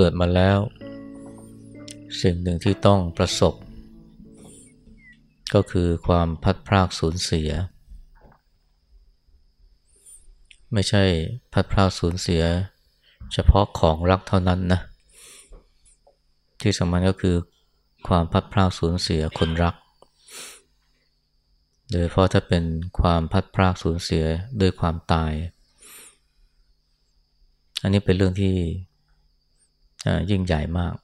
เกิดมาแล้ว สิ่งหนึ่งที่ต้องประสบ ก็คือความพัดพรากสูญเสีย ไม่ใช่พัดพรากสูญเสีย เฉพาะของรักเท่านั้นนะที่สำคัญก็คือความพัดพรากสูญเสียคนรัก โดยเพราะถ้าเป็นความพัดพรากสูญเสียด้วยความตาย อันนี้เป็นเรื่องที่ ยิ่งใหญ่มาก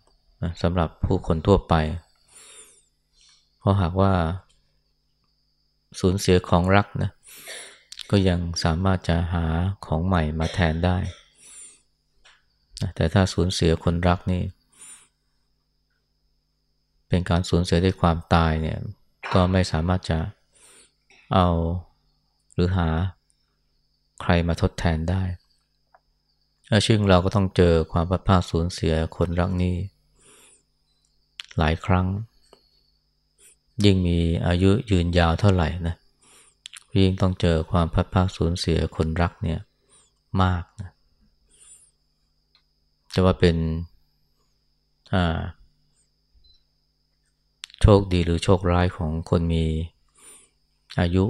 สำหรับผู้คนทั่วไป เพราะหากว่า สูญเสียของรักนะ ก็ยังสามารถจะหาของใหม่มาแทนได้ แต่ถ้าสูญเสียคนรักนี่ เป็นการสูญเสียด้วยความตายเนี่ย ก็ไม่สามารถจะเอาหรือหาใครมาทดแทนได้ ซึ่งเราก็ต้องเจอความพัดพาสูญเสียคนรักนี้หลายครั้ง ยิ่งมีอายุยืนยาวเท่าไหร่นะยิ่งต้องเจอความพัดพาสูญเสียคนรักเนี่ยมากนะจะว่าเป็นโชคดีหรือโชคร้ายของคนมีอายุ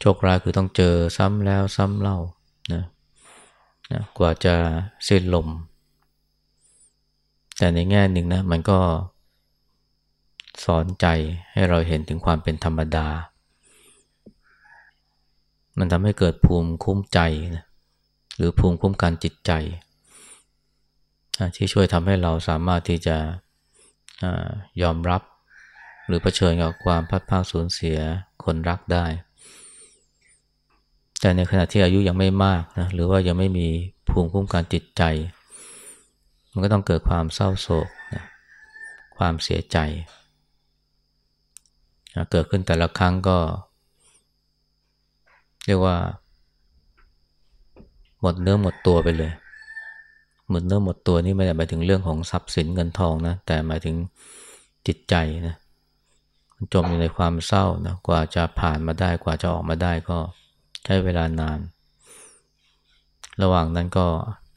โชคร้ายคือต้องเจอซ้ำแล้วซ้ำเล่านะ นะกว่าจะสิ้นลม แต่ในแง่หนึ่งนะมันก็สอนใจให้เราเห็นถึงความเป็นธรรมดา มันทำให้เกิดภูมิคุ้มใจนะหรือภูมิคุ้มกันจิตใจที่ช่วยทำให้เราสามารถที่จะยอมรับ หรือเผชิญกับความพัดพาสูญเสียคนรักได้ แต่ในขณะที่อายุยังไม่มากนะหรือว่ายังไม่มีภูมิคุ้มกันจิตใจ มันก็ต้องเกิดความเศร้าโศกนะความเสียใจนะเกิดขึ้นแต่ละครั้งก็ เรียกว่า หมดเนื้อหมดตัวไปเลย หมดเนื้อหมดตัวนี่ไม่ได้หมายถึงเรื่องของทรัพย์สินเงินทองนะแต่หมายถึงจิตใจนะจมอยู่ในความเศร้านะกว่าจะผ่านมาได้กว่าจะออกมาได้ก็ ใช้เวลานาน ระหว่างนั้นก็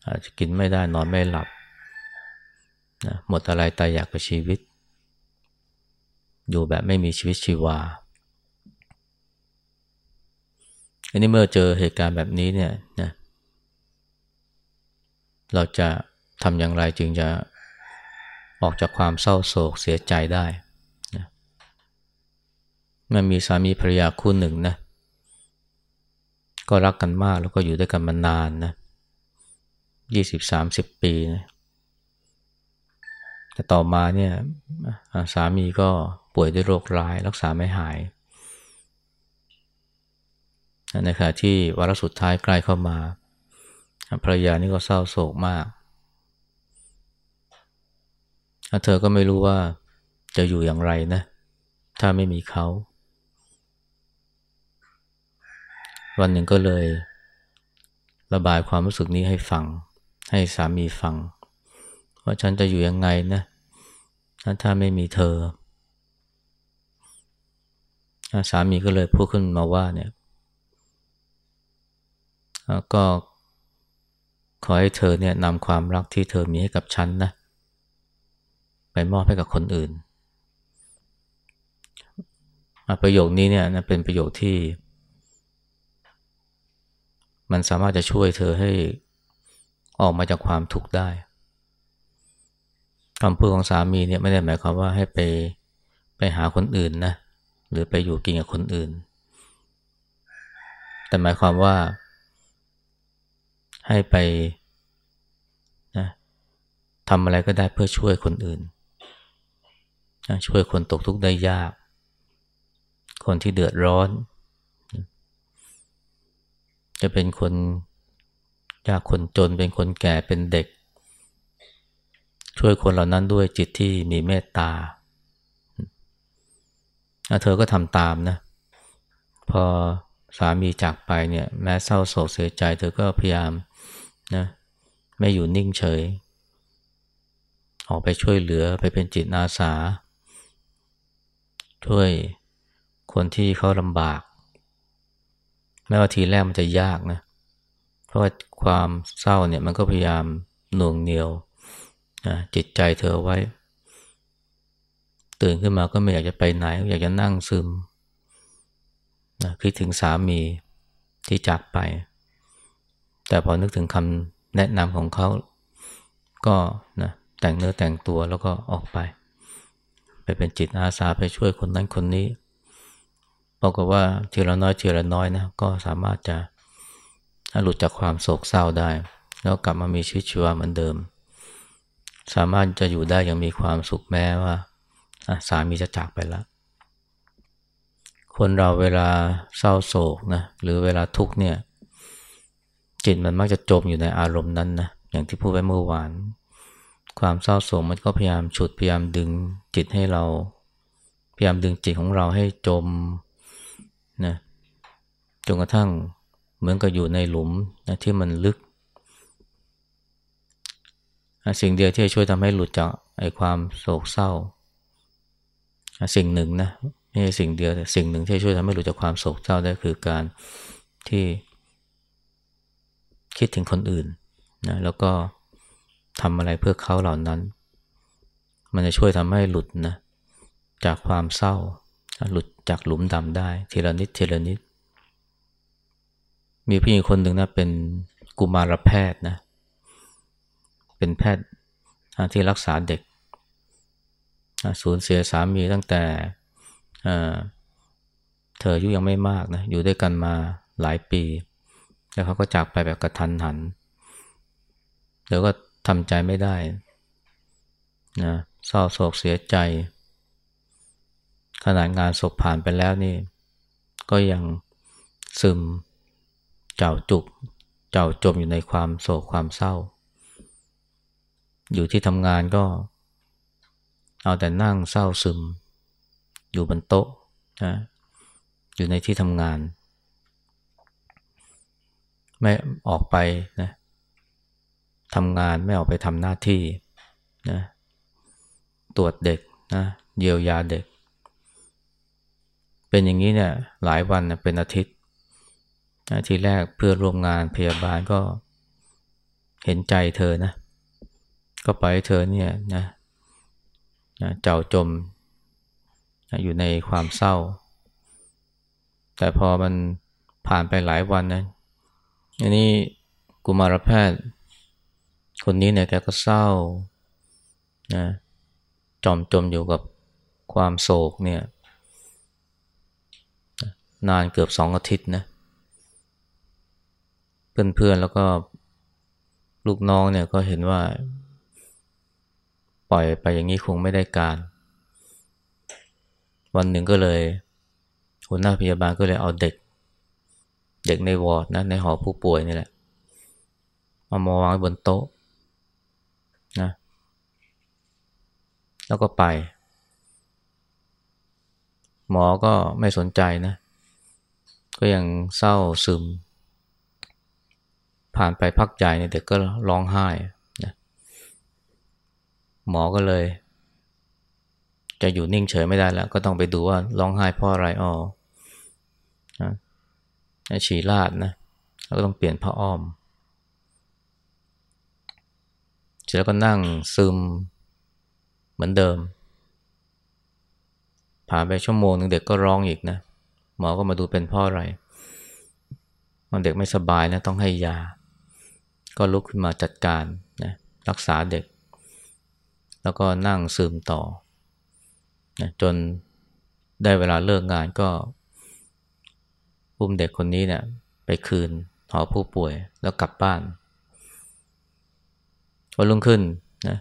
อาจจะกินไม่ได้นอนไม่หลับนะหมดอะไรตายอยากกับชีวิต อยู่แบบไม่มีชีวิตชีวาอันนี้เมื่อเจอเหตุการณ์แบบนี้เนี่ยนะเราจะทำอย่างไรจึงจะออกจากความเศร้าโศกเสียใจได้นะมันมีสามีภรรยาคู่หนึ่งนะ ก็รักกันมากแล้วก็อยู่ด้วยกันมานานนะยี่สิบสามสิบปีนะแต่ต่อมาเนี่ยสามีก็ป่วยด้วยโรคร้ายรักษาไม่หายในขณะที่วาระสุดท้ายใกล้เข้ามาภรรยานี่ก็เศร้าโศกมาก เธอก็ไม่รู้ว่าจะอยู่อย่างไรนะ ถ้าไม่มีเขา วันหนึ่งก็เลย ระบายความรู้สึกนี้ให้ฟัง ให้สามีฟัง ว่าฉันจะอยู่ยังไงนะถ้าไม่มีเธอ สามีก็เลยพูดขึ้นมาว่าเนี่ยก็ขอให้เธอเนี่ยนำความรักที่เธอมีให้กับฉันนะ ไปมอบให้กับคนอื่น ประโยคนี้เนี่ยเป็นประโยคที่ มันสามารถจะช่วยเธอให้ออกมาจากความทุกข์ได้คำพูดของสามีเนี่ยไม่ได้หมายความว่าให้ไปไปหาคนอื่นนะหรือไปอยู่กินกับคนอื่น แต่หมายความว่า ให้ไปนะทำอะไรก็ได้เพื่อช่วยคนอื่นช่วยคนตกทุกข์ได้ยาก คนที่เดือดร้อน จะเป็นคนยากคนจนเป็นคนแก่เป็นเด็ก ช่วยคนเหล่านั้นด้วยจิตที่มีเมตตาเธอก็ทำตามนะ พอสามีจากไปเนี่ยแม้เศร้าโศกเสียใจ เธอก็พยายามนะไม่อยู่นิ่งเฉย ออกไปช่วยเหลือไปเป็นจิตอาสา ช่วยคนที่เขาลำบาก แม้ว่าทีแรกมันจะยากนะ เพราะว่าความเศร้าเนี่ยมันก็พยายามหน่วงเหนียวนะจิตใจเธอไว้ ตื่นขึ้นมาก็ไม่อยากจะไปไหน อยากจะนั่งซึมนะคิดถึงสามีที่จากไป แต่พอนึกถึงคำแนะนำของเขาก็นะแต่งเนื้อแต่งตัวแล้วก็ออกไป ไปเป็นจิตอาสาไปช่วยคนนั้นคนนี้ บอกว่าทีละน้อยทีละน้อยนะก็สามารถจะหลุดจากความโศกเศร้าได้ แล้วกลับมามีชีวิตชีวาเหมือนเดิม สามารถจะอยู่ได้อย่างมีความสุขแม้ว่าสามีจะจากไปแล้ว คนเราเวลาเศร้าโศกนะหรือเวลาทุกข์เนี่ยจิตมันมักจะจมอยู่ในอารมณ์นั้นนะอย่างที่พูดไปเมื่อวาน ความเศร้าโศกมันก็พยายามฉุดพยายามดึงจิตให้เรา พยายามดึงจิตของเราให้จม นะจนกระทั่งเหมือนกับอยู่ในหลุมนะที่มันลึก สิ่งเดียวที่จะช่วยทำให้หลุดจากไอ้ความโศกเศร้า สิ่งหนึ่งนะไม่ใช่สิ่งเดียวแต่สิ่งหนึ่งที่ช่วยทำให้หลุดจากความโศกเศร้าได้คือการที่คิดถึงคนอื่นนะแล้วก็ทำอะไรเพื่อเขาเหล่านั้น มันจะช่วยทำให้หลุดนะจากความเศร้า หลุด จากหลุมดำได้ทีละนิดทีละนิด มีผู้หญิงคนหนึ่งนะเป็นกุมารแพทย์นะ เป็นแพทย์ที่รักษาเด็กสูญเสียสามีตั้งแต่เธออายุยังไม่มากนะ อยู่ด้วยกันมาหลายปี แล้วเขาก็จากไปแบบกระทันหันเดี๋ยวก็ทำใจไม่ได้นะเศร้าโศกเสียใจ ขนาดงานศพผ่านไปแล้วนี่ ก็ยังซึมเจ้าจุก เจ้าจมอยู่ในความโศกความเศร้า อยู่ที่ทำงานก็ เอาแต่นั่งเศร้าซึม อยู่บนโต๊ะนะอยู่ในที่ทำงาน ไม่ออกไปนะทำงานไม่ออกไปทำหน้าที่นะตรวจเด็กนะเยียวยาเด็ก เป็นอย่างนี้เนี่ยหลายวันนะเป็นอาทิตย์ทีแรกเพื่อร่วมงานพยาบาลก็เห็นใจเธอนะ ก็ปล่อยให้เธอเนี่ยนะเจ้าจมอยู่ในความเศร้า แต่พอมันผ่านไปหลายวันนะอันนี้กุมารแพทย์ คนนี้เนี่ยแกก็เศร้านะจอมจมอยู่กับความโศกเนี่ย นานเกือบสองอาทิตย์นะ เพื่อนๆแล้วก็ลูกน้องเนี่ยก็เห็นว่า ปล่อยไปอย่างนี้คงไม่ได้การ วันหนึ่งก็เลยหัวหน้าพยาบาลก็เลยเอาเด็ก เด็กในวอร์ดนะในหอผู้ป่วยนี่แหละเอามาวางบนโต๊ะนะแล้วก็ไป หมอก็ไม่สนใจนะ ก็ยังเศร้าซึม ผ่านไปพักใหญ่เนี่ยเด็กก็ร้องไห้นะหมอก็เลย จะอยู่นิ่งเฉยไม่ได้แล้ว ก็ต้องไปดูว่าร้องไห้เพราะอะไรอ๋อฉี่ลาดนะแล้วก็ต้องเปลี่ยนผ้าอ้อมเสร็จแล้วก็นั่งซึมเหมือนเดิม ผ่านไปชั่วโมงหนึ่งเด็กก็ร้องอีกนะ หมอก็มาดูเป็นพ่ออะไรมันเด็กไม่สบายนะต้องให้ยา ก็ลุกขึ้นมาจัดการนะรักษาเด็ก แล้วก็นั่งซึมต่อนะจนได้เวลาเลิกงานก็อุ้มเด็กคนนี้เนี่ยไปคืนหอผู้ป่วยแล้วกลับบ้านวันรุ่งขึ้นนะ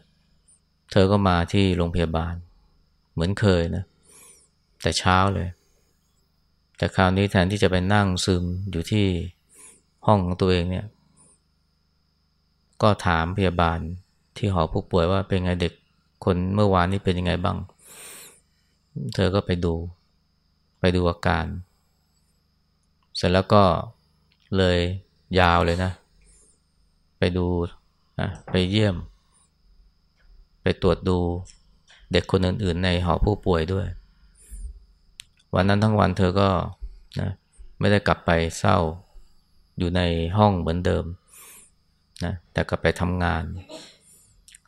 เธอก็มาที่โรงพยาบาล เหมือนเคยนะ แต่เช้าเลย แต่คราวนี้แทนที่จะไปนั่งซึมอยู่ที่ห้องของตัวเองเนี่ย ก็ถามพยาบาลที่หอผู้ป่วยว่าเป็นไงเด็กคนเมื่อวานนี้เป็นยังไงบ้าง เธอก็ไปดู ไปดูอาการ เสร็จแล้วก็เลยยาวเลยนะ ไปดูไปเยี่ยม ไปตรวจดูเด็กคนอื่นๆ ในหอผู้ป่วยด้วย วันนั้นทั้งวันเธอก็นะไม่ได้กลับไปเศร้าอยู่ในห้องเหมือนเดิมนะแต่กลับไปทำงาน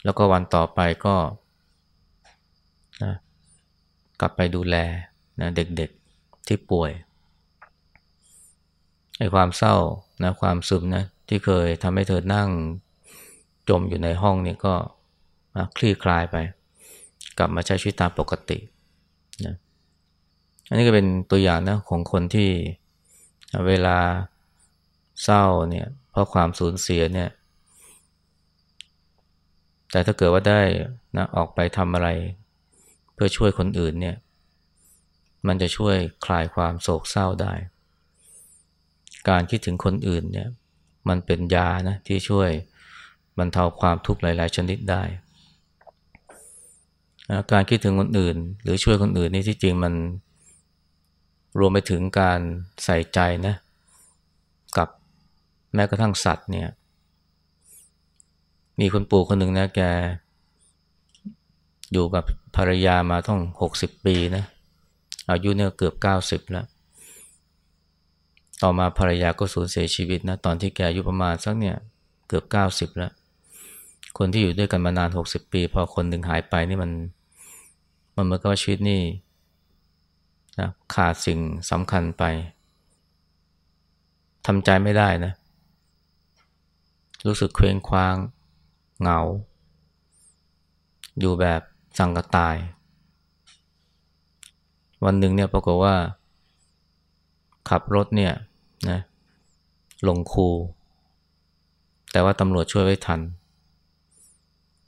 แล้วก็วันต่อไปก็นะกลับไปดูแลนะเด็กๆที่ป่วยไอ้ความเศร้านะความซึมนะที่เคยทำให้เธอนั่งจมอยู่ในห้องนี่ก็คลี่คลายไป กลับมาใช้ชีวิตตามปกติ อันนี้ก็เป็นตัวอย่างนะของคนที่เวลาเศร้าเนี่ยเพราะความสูญเสียเนี่ย แต่ถ้าเกิดว่าได้นะออกไปทำอะไร เพื่อช่วยคนอื่นเนี่ย มันจะช่วยคลายความโศกเศร้าได้ การคิดถึงคนอื่นเนี่ย มันเป็นยานะที่ช่วยบรรเทาความทุกข์หลาย ๆ ชนิดได้ การคิดถึงคนอื่น หรือช่วยคนอื่นนี่ที่จริงมัน รวมไปถึงการใส่ใจนะกับแม้กระทั่งสัตว์เนี่ย มีคนปู่คนหนึ่งนะแก อยู่กับภรรยามาต้องหกสิบปีนะอายุเนี่ยเกือบเก้าสิบแล้ว ต่อมาภรรยาก็สูญเสียชีวิตนะตอนที่แกอายุประมาณสักเนี่ยเกือบเก้าสิบแล้ว คนที่อยู่ด้วยกันมานานหกสิบปี พอคนหนึ่งหายไปนี่มัน มันเหมือนกับชีวิตนี่ นะขาดสิ่งสำคัญไปทำใจไม่ได้นะ รู้สึกเคว้งคว้าง เหงา อยู่แบบสังกตาย วันหนึ่งเนี่ยปรากฏว่า ขับรถเนี่ยนะลงคู แต่ว่าตำรวจช่วยไว้ทัน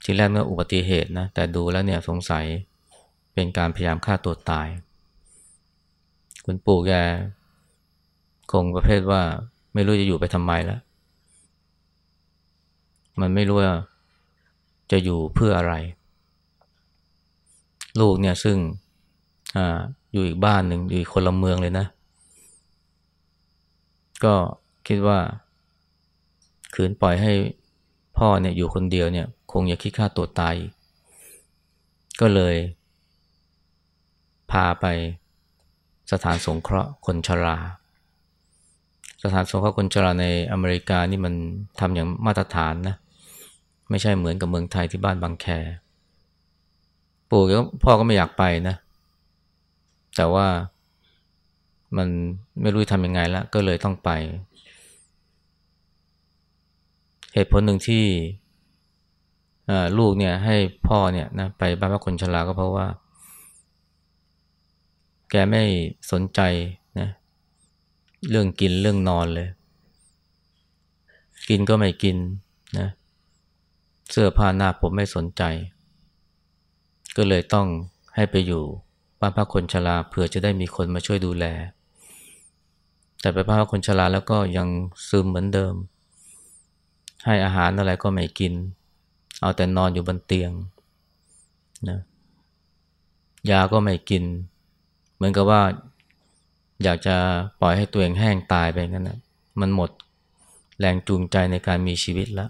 ทีแรกเมื่ออุบัติเหตุนะ แต่ดูแล้วเนี่ยสงสัยเป็นการพยายามฆ่าตัวตาย คุณปู่แกคงประเภทว่า ไม่รู้จะอยู่ไปทำไมแล้ว มันไม่รู้ว่าจะอยู่เพื่ออะไร ลูกเนี่ยซึ่งออยู่อีกบ้านหนึ่งอยู่คนละเมืองเลยนะ ก็คิดว่าขืนปล่อยให้พ่อเนี่ยอยู่คนเดียวเนี่ย คงอยากคิดฆ่าตัวตาย ก็เลย พาไป สถานสงเคราะห์คนชรา สถานสงเคราะห์คนชราในอเมริกานี่มันทำอย่างมาตรฐานนะ ไม่ใช่เหมือนกับเมืองไทยที่บ้านบางแค ปู่ก็พ่อก็ไม่อยากไปนะ แต่ว่ามันไม่รู้ทำยังไงล้วก็เลยต้องไป เหตุผลหนึ่งที่ลูกเนี่ยให้พ่อเนี่ยนะไปบ้านพักคนชราก็เพราะว่า แกไม่สนใจนะเรื่องกินเรื่องนอนเลย กินก็ไม่กินนะเสื้อผ้าหน้าผมไม่สนใจ ก็เลยต้องให้ไปอยู่บ้านพักคนชราเผื่อจะได้มีคนมาช่วยดูแล แต่ไปบ้านพักคนชราแล้วก็ยังซึมเหมือนเดิม ให้อาหารอะไรก็ไม่กิน เอาแต่นอนอยู่บนเตียงนะยาก็ไม่กิน เหมือนกับว่า อยากจะปล่อยให้ตัวเองแห้งตายไปงั้นนะมันหมดแรงจูงใจในการมีชีวิตแล้ว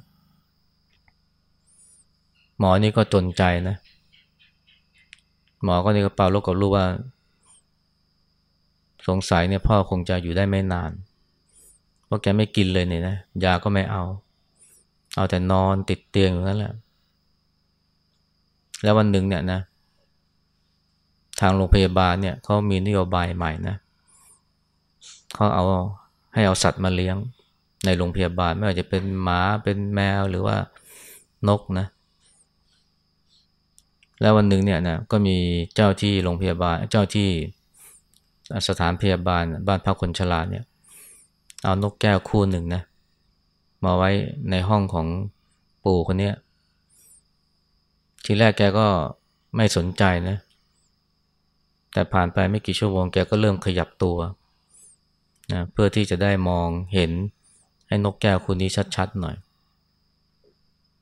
หมอนี่ก็จนใจนะ หมอก็นี่ก็เป่าลูกกับลูกว่า สงสัยเนี่ยพ่อคงจะอยู่ได้ไม่นาน เพราะแกไม่กินเลยเนี่ยนะยาก็ไม่เอา เอาแต่นอนติดเตียงอย่างนั้นแหละ แล้ววันหนึ่งเนี่ยนะ ทางโรงพยาบาลเนี่ยเขามีนโยบายใหม่นะเขาเอาให้เอาสัตว์มาเลี้ยงในโรงพยาบาลไม่ว่าจะเป็นหมาเป็นแมวหรือว่านกนะ แล้ววันหนึ่งเนี่ยนะก็มีเจ้าที่โรงพยาบาลเจ้าที่สถานพยาบาลบ้านพักคนชราเนี่ย เอานกแก้วคู่หนึ่งนะ มาไว้ในห้องของปู่คนนี้ทีแรกแกก็ไม่สนใจนะ แต่ผ่านไปไม่กี่ชั่วโมงแกก็เริ่มขยับตัวนะเพื่อที่จะได้มองเห็นให้นกแก้วคู่นี้ชัดๆหน่อย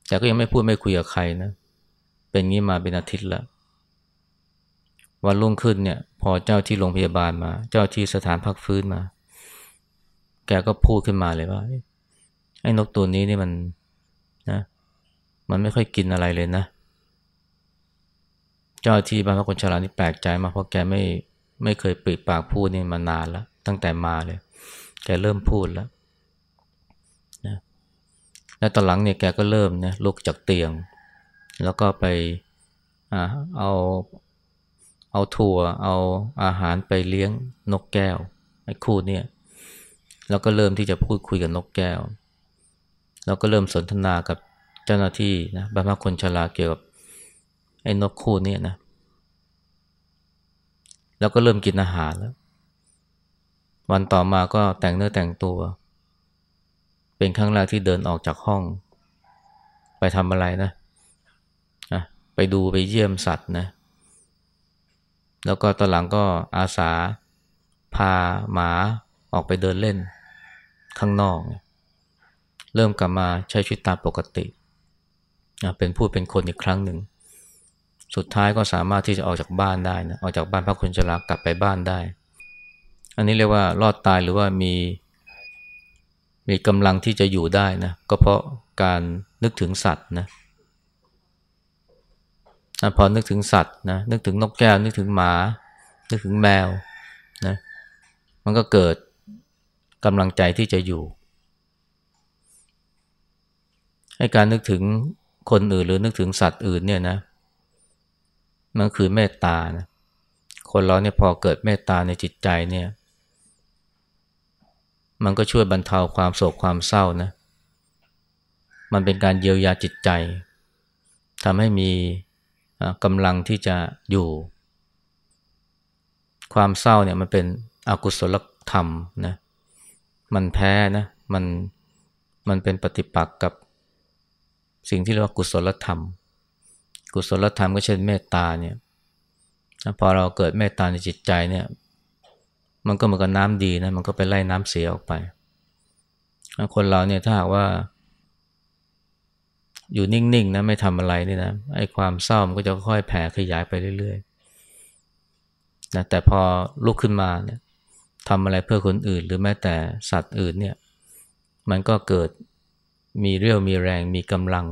แต่ก็ยังไม่พูดไม่คุยกับใครนะ เป็นงี้มาเป็นอาทิตย์ละวันรุ่งขึ้นเนี่ย พอเจ้าที่โรงพยาบาลมา เจ้าที่สถานพักฟื้นมา แกก็พูดขึ้นมาเลยว่าไอ้นกตัวนี้นี่มันนะ มันไม่ค่อยกินอะไรเลยนะเจ้าที่บ้านพักคนชรานี่แปลกใจมากเพราะแกไม่ไม่เคยปิดปากพูดนี่มานานแล้ว ตั้งแต่มาเลย แกเริ่มพูดแล้วนะและตอนหลังเนี่ยแกก็เริ่มนะลุกจากเตียง แล้วก็ไปอ่าเอาเอาถั่ว เอาอาหารไปเลี้ยงนกแก้วไอ้คู่เนี่ยแล้วก็เริ่มที่จะพูดคุยกับนกแก้ว แล้วก็เริ่มสนทนากับเจ้าหน้าที่นะบรรพคนชราเกี่ยวกับ ไอ้นกคู่นี้นะ แล้วก็เริ่มกินอาหารแล้ว วันต่อมาก็แต่งเนื้อแต่งตัว เป็นครั้งแรกที่เดินออกจากห้อง ไปทำอะไรนะะไปดูไปเยี่ยมสัตว์นะ แล้วก็ตอนหลังก็อาสาพาหมาออกไปเดินเล่น ข้างนอก เริ่มกลับมาใช้ชีวิตตามปกติ เป็นผู้เป็นคนอีกครั้งหนึ่ง สุดท้ายก็สามารถที่จะออกจากบ้านได้นะออกจากบ้านพักคนชรากลับไปบ้านได้ อันนี้เรียกว่ารอดตายหรือว่ามีมีกำลังที่จะอยู่ได้นะก็เพราะการนึกถึงสัตว์นะพอนึกถึงสัตว์นะนึกถึงนกแก้ว นึกถึงหมา นึกถึงแมวนะมันก็เกิดกำลังใจที่จะอยู่ ให้การนึกถึงคนอื่นหรือนึกถึงสัตว์อื่นเนี่ยนะ มันคือเมตตานะคนเราเนี่ยพอเกิดเมตตาในจิตใจเนี่ย มันก็ช่วยบรรเทาความโศกความเศร้านะ มันเป็นการเยียวยาจิตใจทำให้มีกำลังที่จะอยู่ ความเศร้าเนี่ยมันเป็นอกุศลธรรมนะ มันแพ้นะ มัน มันเป็นปฏิปักษ์กับสิ่งที่เรียกว่ากุศลธรรม กุศลธรรมก็เช่นเมตตาเนี่ยพอเราเกิดเมตตาในจิตใจเนี่ย มันก็เหมือนกับน้ำดีนะมันก็ไปไล่น้ำเสียออกไป คนเราเนี่ยถ้าหากว่า อยู่นิ่งๆนะไม่ทำอะไรนี่นะไอ้ความเศร้ามันก็จะค่อยแผ่ขยายไปเรื่อยๆนะแต่พอลุกขึ้นมาเนี่ยทำอะไรเพื่อคนอื่น หรือแม้แต่สัตว์อื่นเนี่ย มันก็เกิดมีเรี่ยวมีแรงมีกำลัง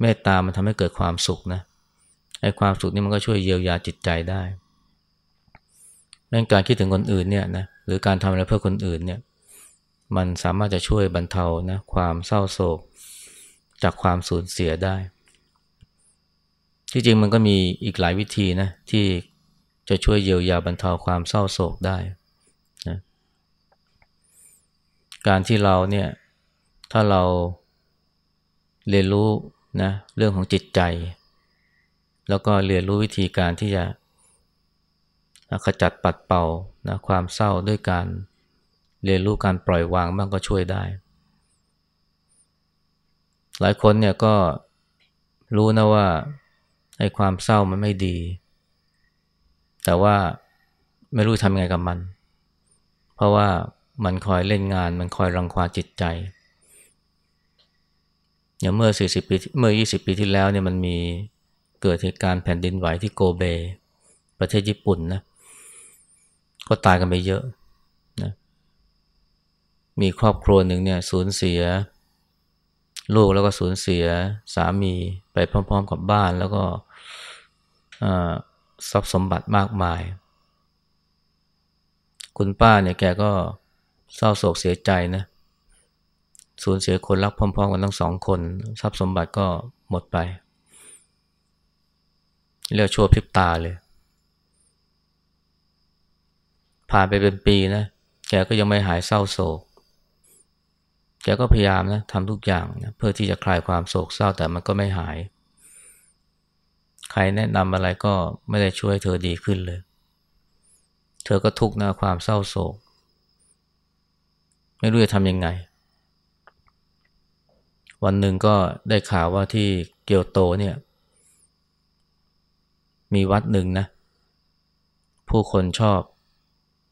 เมตตามันทำให้เกิดความสุขนะไอ้ความสุขนี่มันก็ช่วยเยียวยาจิตใจได้เรื่องการคิดถึงคนอื่นเนี่ยนะหรือการทำอะไรเพื่อคนอื่นเนี่ยมันสามารถจะช่วยบรรเทานะความเศร้าโศก จากความสูญเสียได้ ที่จริงมันก็มีอีกหลายวิธีนะที่จะช่วยเยียวยาบรรเทาความเศร้าโศกได้นะการที่เราเนี่ยถ้าเราเรียนรู้ นะเรื่องของจิตใจ แล้วก็เรียนรู้วิธีการที่จะขจัดปัดเป่านะความเศร้าด้วยการเรียนรู้การปล่อยวางบ้างก็ช่วยได้ หลายคนเนี่ยก็รู้นะว่าไอ้ความเศร้ามันไม่ดี แต่ว่าไม่รู้ทำไงกับมัน เพราะว่ามันคอยเล่นงานมันคอยรังควาจิตใจ อย่างเมื่อ 40 ปีเมื่อ 20 ปีที่แล้วเนี่ยมันมีเกิดเหตุการณ์แผ่นดินไหวที่โกเบ ประเทศญี่ปุ่นนะก็ตายกันไปเยอะนะมีครอบครัวหนึ่งเนี่ยสูญเสีย ลูกแล้วก็สูญเสียสามีไปพร้อม ๆ กับบ้านแล้วก็ทรัพย์สมบัติมากมาย คุณป้าเนี่ยแกก็เศร้าโศกเสียใจนะ สูญเสียคนรักพร้อม ๆ กันทั้งสองคน ทรัพย์สมบัติก็หมดไป เรียกชั่วพริบตาเลย ผ่านไปเป็นปีนะ แกก็ยังไม่หายเศร้าโศก แกก็พยายามนะทำทุกอย่างนะเพื่อที่จะคลายความโศกเศร้าแต่มันก็ไม่หาย ใครแนะนำอะไรก็ไม่ได้ช่วยเธอดีขึ้นเลย เธอก็ทุกข์นะความเศร้าโศก ไม่รู้จะทำยังไง วันหนึ่งก็ได้ข่าวว่าที่เกียวโตเนี่ย มีวัดหนึ่งนะ ผู้คนชอบ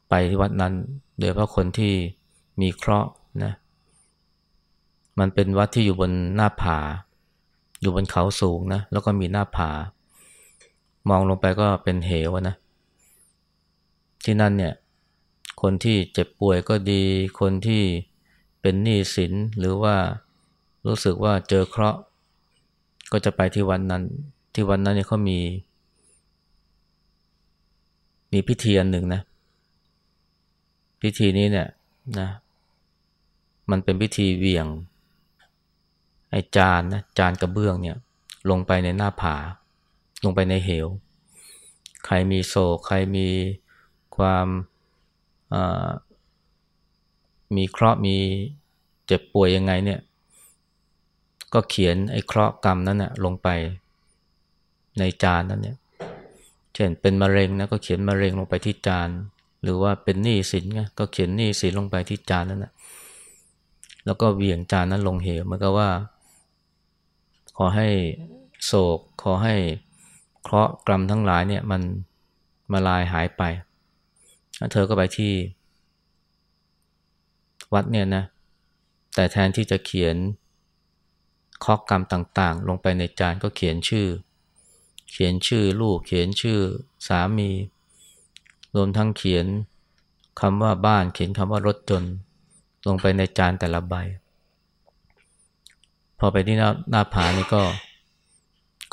ไปที่วัดนั้น โดยเพราะคนที่มีเคราะห์นะ มันเป็นวัดที่อยู่บนหน้าผา อยู่บนเขาสูงนะ แล้วก็มีหน้าผา มองลงไปก็เป็นเหวนะ ที่นั่นเนี่ย คนที่เจ็บป่วยก็ดี คนที่เป็นหนี้สินหรือว่า รู้สึกว่าเจอเคราะห์ก็จะไปที่วันนั้น ที่วันนั้นเนี่ยเขามี มีพิธีอันหนึ่งนะ พิธีนี้เนี่ยนะมันเป็นพิธีเวียง ไอ้จานนะจานกระเบื้องเนี่ย ลงไปในหน้าผา ลงไปในเหว ใครมีโศก ใครมีความมีเคราะห์มีเจ็บป่วยยังไงเนี่ย ก็เขียนไอ้เคราะห์กรรมนั้นนะลงไปในจานนั้นเนี่ย เช่นเป็นมะเร็งนะก็เขียนมะเร็งลงไปที่จาน หรือว่าเป็นหนี้สินไงก็เขียนหนี้สินลงไปที่จานนั้นนะแล้วก็เวียงจานนั้นลงเหวเหมือนกับว่า ขอให้โศก ขอให้เคราะห์กรรมทั้งหลายเนี่ยมันมาลายหายไป เธอก็ไปที่ วัดเนี่ยนะ แต่แทนที่จะเขียน ข้อกรรมต่างๆ ลงไปในจานก็เขียนชื่อ เขียนชื่อลูกเขียนชื่อสามี รวมทั้งเขียนคำว่าบ้านเขียนคำว่ารถจนลงไปในจานแต่ละใบ พอไปที่หน้าหน้าผานี่ก็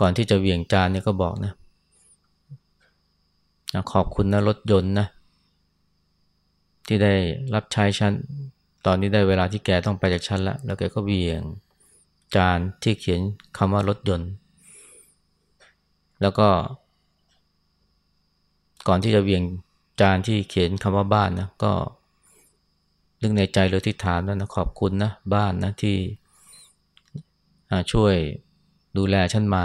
ก่อนที่จะเวียงจานนี่ก็บอกนะ ขอบคุณนะรถยนต์นะ ที่ได้รับใช้ฉัน ตอนนี้ได้เวลาที่แกต้องไปจากฉันแล้วแล้วแกก็เวียง จานที่เขียนคำว่ารถยนต์ แล้วก็ ก่อนที่จะเวียงจานที่เขียนคำว่าบ้านนะก็นึกในใจเลยที่ฐานนะขอบคุณนะบ้านนะที่ช่วยดูแลฉันมา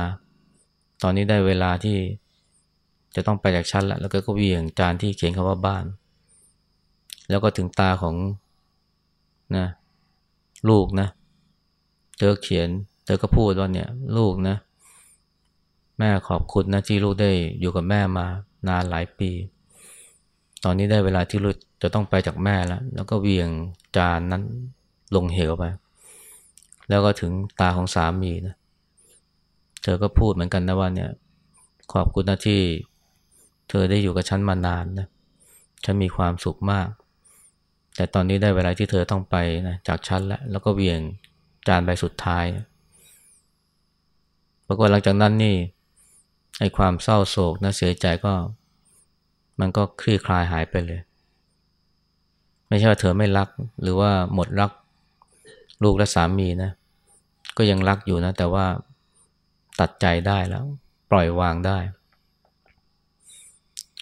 ตอนนี้ได้เวลาที่จะต้องไปจากฉันแล้ว แล้วก็เวียงจานที่เขียนคำว่าบ้าน แล้วก็ถึงตาของนะลูกนะ เธอเขียน เธอก็พูดว่าเนี่ยลูกนะ แม่ขอบคุณนะที่ลูกได้อยู่กับแม่มานานหลายปี ตอนนี้ได้เวลาที่ลูกจะต้องไปจากแม่แล้ว แล้วก็เวียงจานนั้นลงเหวไป แล้วก็ถึงตาของสามีนะ เธอก็พูดเหมือนกันนะว่าเนี่ย ขอบคุณนะที่เธอได้อยู่กับฉันมานานนะ ฉันมีความสุขมาก แต่ตอนนี้ได้เวลาที่เธอต้องไปนะจากฉันแล้ว แล้วก็เวียง จานใบสุดท้ายปรากฏหลังจากนั้นนี่ไอ้ความเศร้าโศกนะเสียใจก็ มันก็คลี่คลายหายไปเลย ไม่ใช่ว่าเธอไม่รัก หรือว่าหมดรักลูกและสามีนะ ก็ยังรักอยู่นะ แต่ว่าตัดใจได้แล้ว ปล่อยวางได้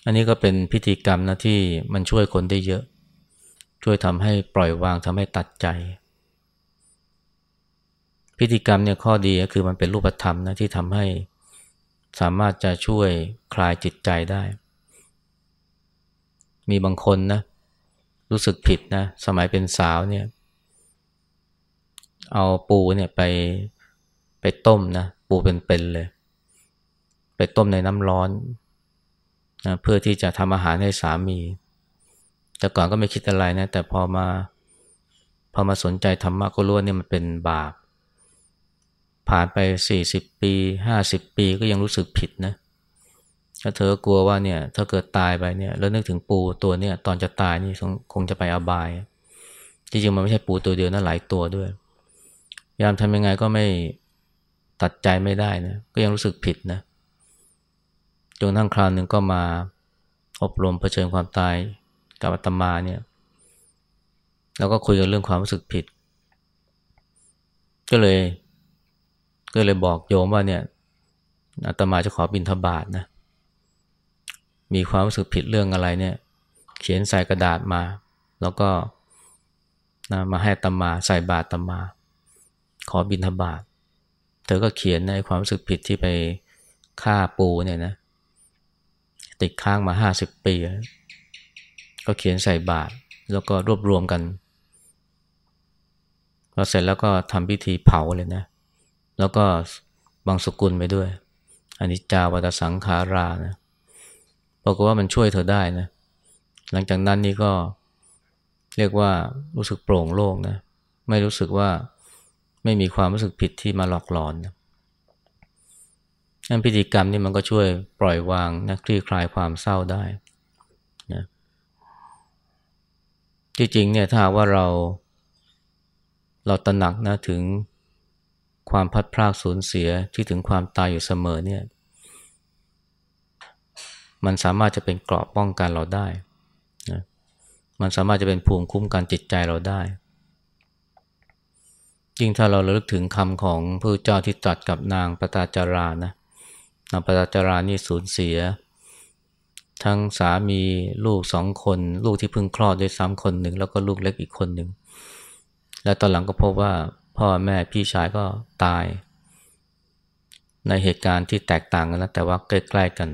อันนี้ก็เป็นพิธีกรรมนะที่มันช่วยคนได้เยอะ ช่วยทำให้ปล่อยวางทำให้ตัดใจ พิธีกรรมเนี่ยข้อดีก็คือมันเป็นรูปธรรมนะที่ทำให้สามารถจะช่วยคลายจิตใจได้ มีบางคนนะ รู้สึกผิดนะ สมัยเป็นสาวเนี่ย เอาปูเนี่ยไปไปต้มนะ ปูเป็นๆเเลย ไปต้มในน้ำร้อนนะเพื่อที่จะทำอาหารให้สามี แต่ก่อนก็ไม่คิดอะไรนะ แต่พอมาพอมาสนใจธรรมะก็รู้ว่านี่มันเป็นบาป ผ่านไปสี่สิบปีห้าสิบปีก็ยังรู้สึกผิดนะถ้าเธอกลัวว่าเนี่ยถ้าเกิดตายไปเนี่ยแล้วนึกถึงปูตัวเนี่ยตอนจะตายนี่คงจะไปอบาย จริงๆมันไม่ใช่ปูตัวเดียวนะหลายตัวด้วย ยามทำยังไงก็ไม่ตัดใจไม่ได้นะก็ยังรู้สึกผิดนะจนทั้งคราวหนึ่งก็มาอบรมเผชิญความตายกับอาตมาเนี่ยแล้วก็คุยกันเรื่องความรู้สึกผิด ก็เลย ก็เลยบอกโยมว่าเนี่ยอาตมาจะขอบินทบาทนะ มีความรู้สึกผิดเรื่องอะไรเนี่ย เขียนใส่กระดาษมา แล้วก็นะมาให้ตมาใส่บาตรตมา ขอบินทบาทเธอก็เขียนในความรู้สึกผิดที่ไปฆ่าปูเนี่ยนะ ติดค้างมาห้าสิบปี ก็เขียนใส่บาตรแล้วก็รวบรวมกันพอเสร็จแล้วก็ทำพิธีเผาเลยนะ แล้วก็บางสกุลไปด้วยอันนี้จาวัตสังขารานะบอกว่ามันช่วยเธอได้นะ หลังจากนั้นนี่ก็เรียกว่ารู้สึกโปร่งโล่งนะ ไม่รู้สึกว่าไม่มีความรู้สึกผิดที่มาหลอกหลอนนะนั่นพิธีกรรมนี่มันก็ช่วยปล่อยวางนะคลี่คลายความเศร้าได้นะจริงๆเนี่ยถ้าว่าเราเราตระหนักนะถึง ความพัดพรากสูญเสียที่ถึงความตายอยู่เสมอเนี่ย มันสามารถจะเป็นเกราะป้องกันเราได้นะมันสามารถจะเป็นภูมิคุ้มกันจิตใจเราได้ ยิ่งถ้าเราระลึกถึงคำของพระเจ้าที่ตรัสกับนางปตาจารานะนางปตาจารานี่สูญเสีย ทั้งสามีลูกสองคน ลูกที่เพิ่งคลอดด้วยซ้ำคนหนึ่ง แล้วก็ลูกเล็กอีกคนหนึ่ง และตอนหลังก็พบว่า พ่อแม่พี่ชายก็ตาย ในเหตุการณ์ที่แตกต่างกันนะแต่ว่าใกล้ๆกัน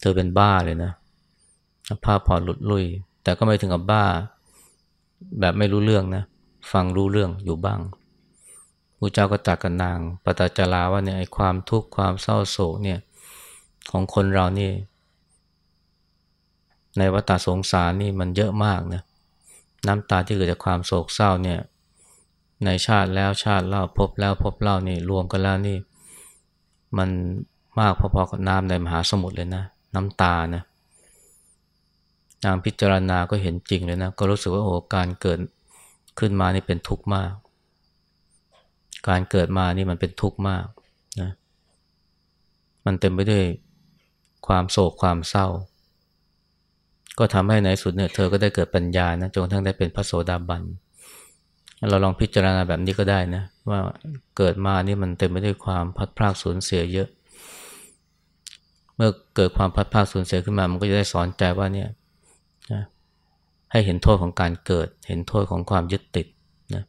เธอเป็นบ้าเลยนะผ้าผ่อนหลุดลุย แต่ก็ไม่ถึงกับบ้า แบบไม่รู้เรื่องนะ ฟังรู้เรื่องอยู่บ้างพระเจ้าก็ตรัสกับนางปตจาราว่าเนี่ยไอ้ความทุกข์ความเศร้าโศกเนี่ยของคนเรานี่ ในวัฏสงสารนี่มันเยอะมากนะน้ำตาที่เกิดจากความโศกเศร้าเนี่ย ในชาติแล้วชาติเล่าพบแล้วพบเล่านี่รวมกันแล้วนี่ มันมากพอๆกับน้ำในมหาสมุทรเลยนะ น้ำตานะนางพิจารณาก็เห็นจริงเลยนะ ก็รู้สึกว่าโอ้การเกิดขึ้นมานี่เป็นทุกข์มาก การเกิดมานี่มันเป็นทุกข์มากนะมันเต็มไปด้วยความโศกความเศร้า ก็ทำให้ในสุดเนี่ยเธอก็ได้เกิดปัญญานะจนทั้งได้เป็นพระโสดาบันเเราลองพิจารณาแบบนี้ก็ได้นะ ว่าเกิดมานี่มันเต็มไปด้วยความพัดพรากสูญเสียเยอะ เมื่อเกิดความพัดพรากสูญเสียขึ้นมามันก็จะได้สอนใจว่าเนี่ยนะให้เห็นโทษของการเกิด เห็นโทษของความยึดติดนะ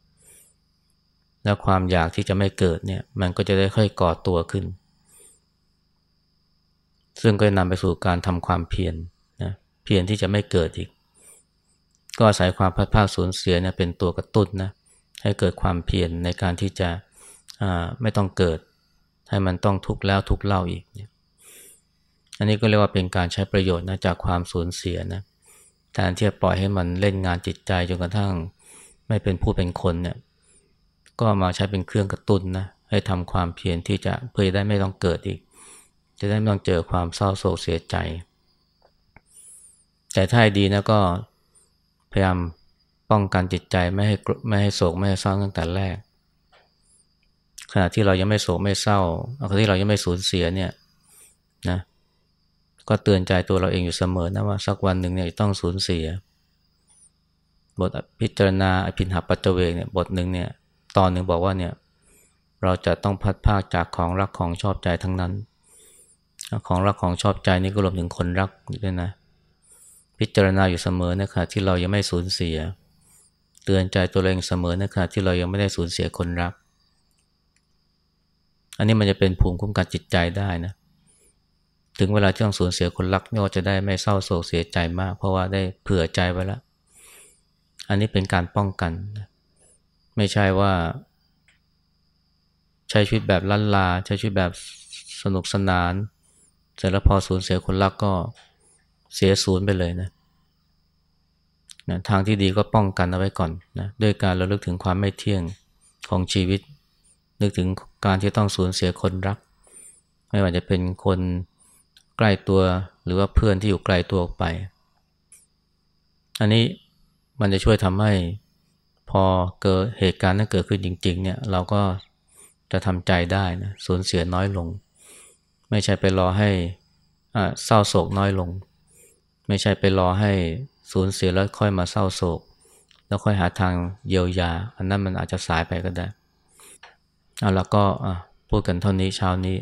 แล้วความอยากที่จะไม่เกิดเนี่ย มันก็จะได้ค่อยก่อตัวขึ้น ซึ่งก็นำไปสู่การทำความเพียรนะเพียรที่จะไม่เกิดอีก ก็อาศัยความพัดพาสูญเสียเนี่ยเป็นตัวกระตุ้นนะให้เกิดความเพียรในการที่จะไม่ต้องเกิด ให้มันต้องทุกข์แล้วทุกข์เล่าอีก อันนี้ก็เรียกว่าเป็นการใช้ประโยชน์นะจากความสูญเสียนะแทนที่จะปล่อยให้มันเล่นงานจิตใจจนกระทั่งไม่เป็นผู้เป็นคนเนี่ยก็มาใช้เป็นเครื่องกระตุ้นนะให้ทำความเพียรที่จะเพื่อได้ไม่ต้องเกิดอีก จะได้ไม่ต้องเจอความเศร้าโศกเสียใจ แต่ถ้าดีนะก็ ยายามป้องกันจิตใจไม่ให้ไม่ให้โศกไม่ให้เศร้าตั้งแต่แรก ขณะที่เรายังไม่โศกไม่เศร้าขณะที่เรายังไม่สูญเสียเนี่ยนะก็เตือนใจตัวเราเองอยู่เสมอนะว่าสักวันหนึ่งเนี่ยต้องสูญเสีย บทพิจารณาอภินหปัจเวกเนี่ยบทหนึ่งเนี่ยตอนหนึ่งบอกว่าเนี่ยเราจะต้องพัดภาคจากของรักของชอบใจทั้งนั้น ของรักของชอบใจนี่ก็รวมถึงคนรักด้วยนะ พิจารณาอยู่เสมอนะคะที่เรายังไม่สูญเสีย เตือนใจตัวเองเสมอนะคะที่เรายังไม่ได้สูญเสียคนรัก อันนี้มันจะเป็นภูมิคุ้มกันจิตใจได้นะ ถึงเวลาที่ต้องสูญเสียคนรักนี่ก็จะได้ไม่เศร้าโศกเสียใจมาก เพราะว่าได้เผื่อใจไว้แล้ว อันนี้เป็นการป้องกัน ไม่ใช่ว่า ใช้ชีวิตแบบลันลา ใช้ชีวิตแบบสนุกสนาน เสร็จแล้วพอสูญเสียคนรักก็ เสียศูนย์ไปเลยนะนะทางที่ดีก็ป้องกันเอาไว้ก่อนนะด้วยการระลึกถึงความไม่เที่ยงของชีวิต นึกถึงการที่ต้องสูญเสียคนรัก ไม่ว่าจะเป็นคนใกล้ตัวหรือว่าเพื่อนที่อยู่ไกลตัวออกไป อันนี้มันจะช่วยทำให้พอเกิดเหตุการณ์นั้นเกิดขึ้นจริง ๆ เนี่ยเราก็จะทำใจได้นะสูญเสียน้อยลง ไม่ใช่ไปรอให้เศร้าโศกน้อยลง ไม่ใช่ไปรอให้สูญเสียแล้วค่อยมาเศร้าโศก แล้วค่อยหาทางเยียวยา อันนั้นมันอาจจะสายไปก็ได้ เอาแล้วก็พูดกันเท่านี้เช้านี้